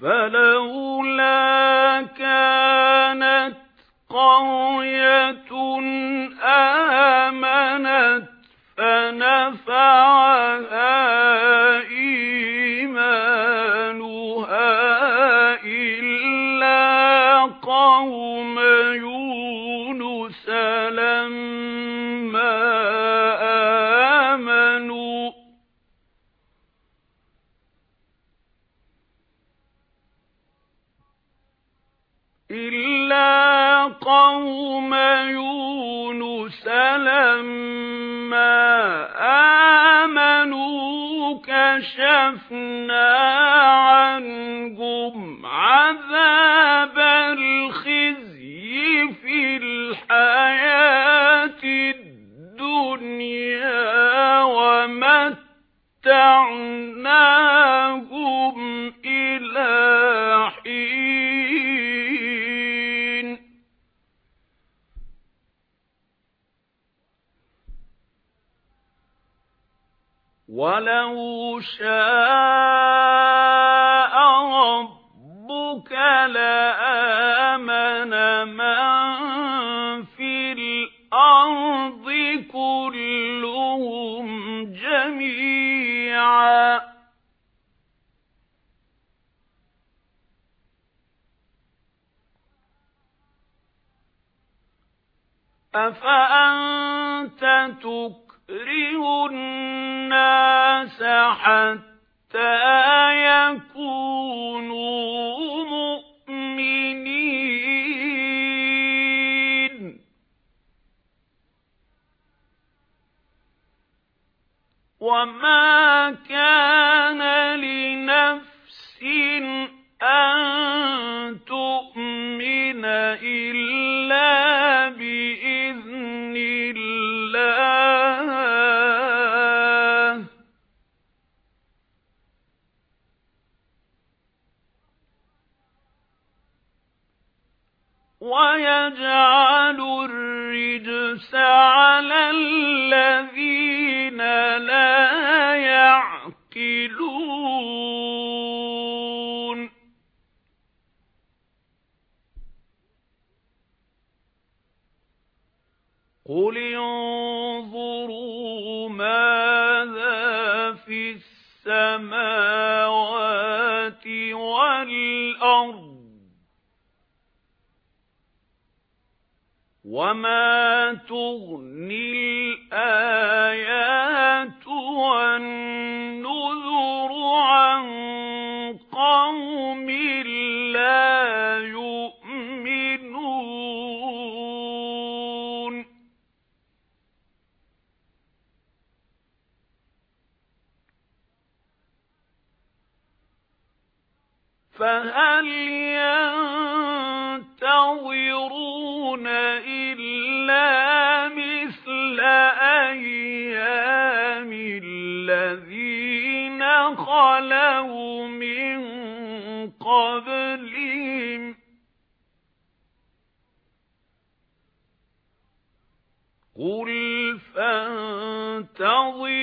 فَلَوْلَا كَانَتْ قَرْيَةٌ آمَنَتْ فَنَفَعَهَا قَوْمَ يُونُسَ لَمَّا آمَنُوا كَشَفْنَا عَنْهُمْ وَلَوْ شَاءَ رَبُّكَ لَآمَنَ مَن فِي الْأَرْضِ كُلُّهُمْ جَمِيعًا أَفَأَنتَ تُكْرِهُ حَتَّى يَكُونُوا مُؤْمِنِينَ. وَمَا كَانَ لِنَفْسٍ أَن وَيَجْعَلُ الرِّجْسَ عَلَى الَّذِينَ لَا يَعْقِلُونَ. قُلِ انظُرُوا مَاذَا فِي السَّمَاوَاتِ وَالْأَرْضِ. وَمَا تُغْنِي الْآيَاتُ وَالنُّذُرُ عَن قَوْمٍ لَّا يُؤْمِنُونَ فَهَلْ يَنتَظِرُونَ إِلَّا مِثْلَ أَيَّامِ الَّذِينَ خَلَوْا مِن قَبْلِهِمْ قُلْ فَانتَظِرُوا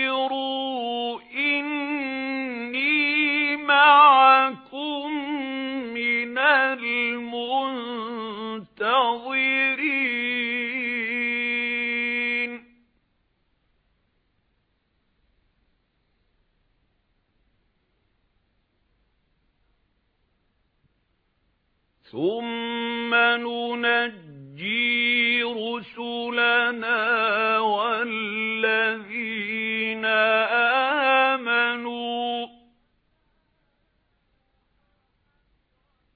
ثُمَّ نُنَجِّي رُسُلَنَا وَالَّذِينَ آمَنُوا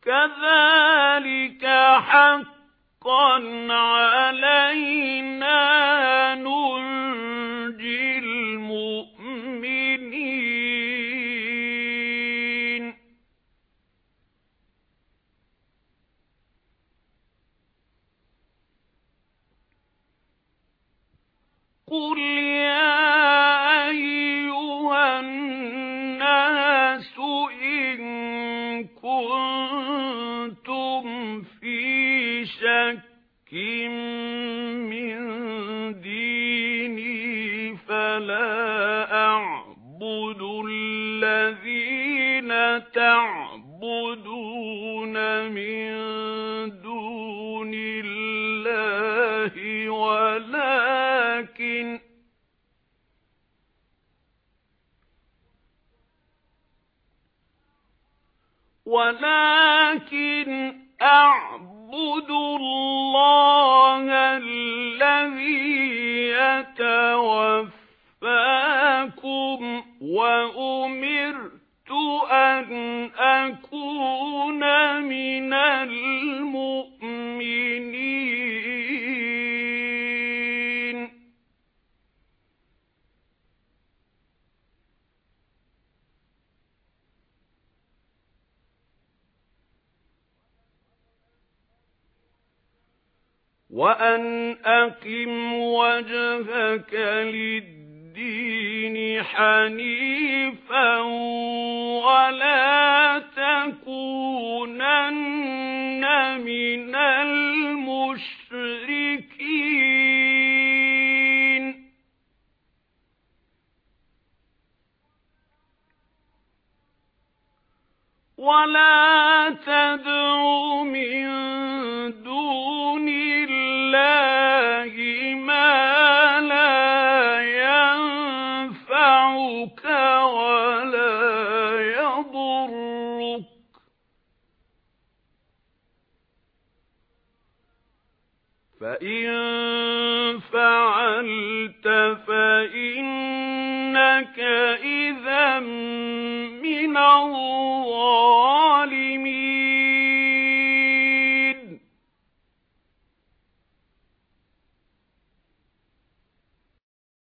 كَذَلِكَ حَقًّا عَلَيْنَا قُلْ يَا أَيُّهَا النَّاسُ إِن كُنتُمْ فِي شَكٍّ مِّن دِينِي فَلَا أَعْبُدُ الَّذِينَ تَعْبُدُونَ ولكن أعبد الله الذي يتوفاكم وأمرت أن أكون من المؤمنين وأن أقم وجهك للدين حنيفا ولا تكونن من المشركين. ولا تدع من فَإِن فَعَلْتَ فَإِنَّكَ إِذًا مِنَ الظَّالِمِينَ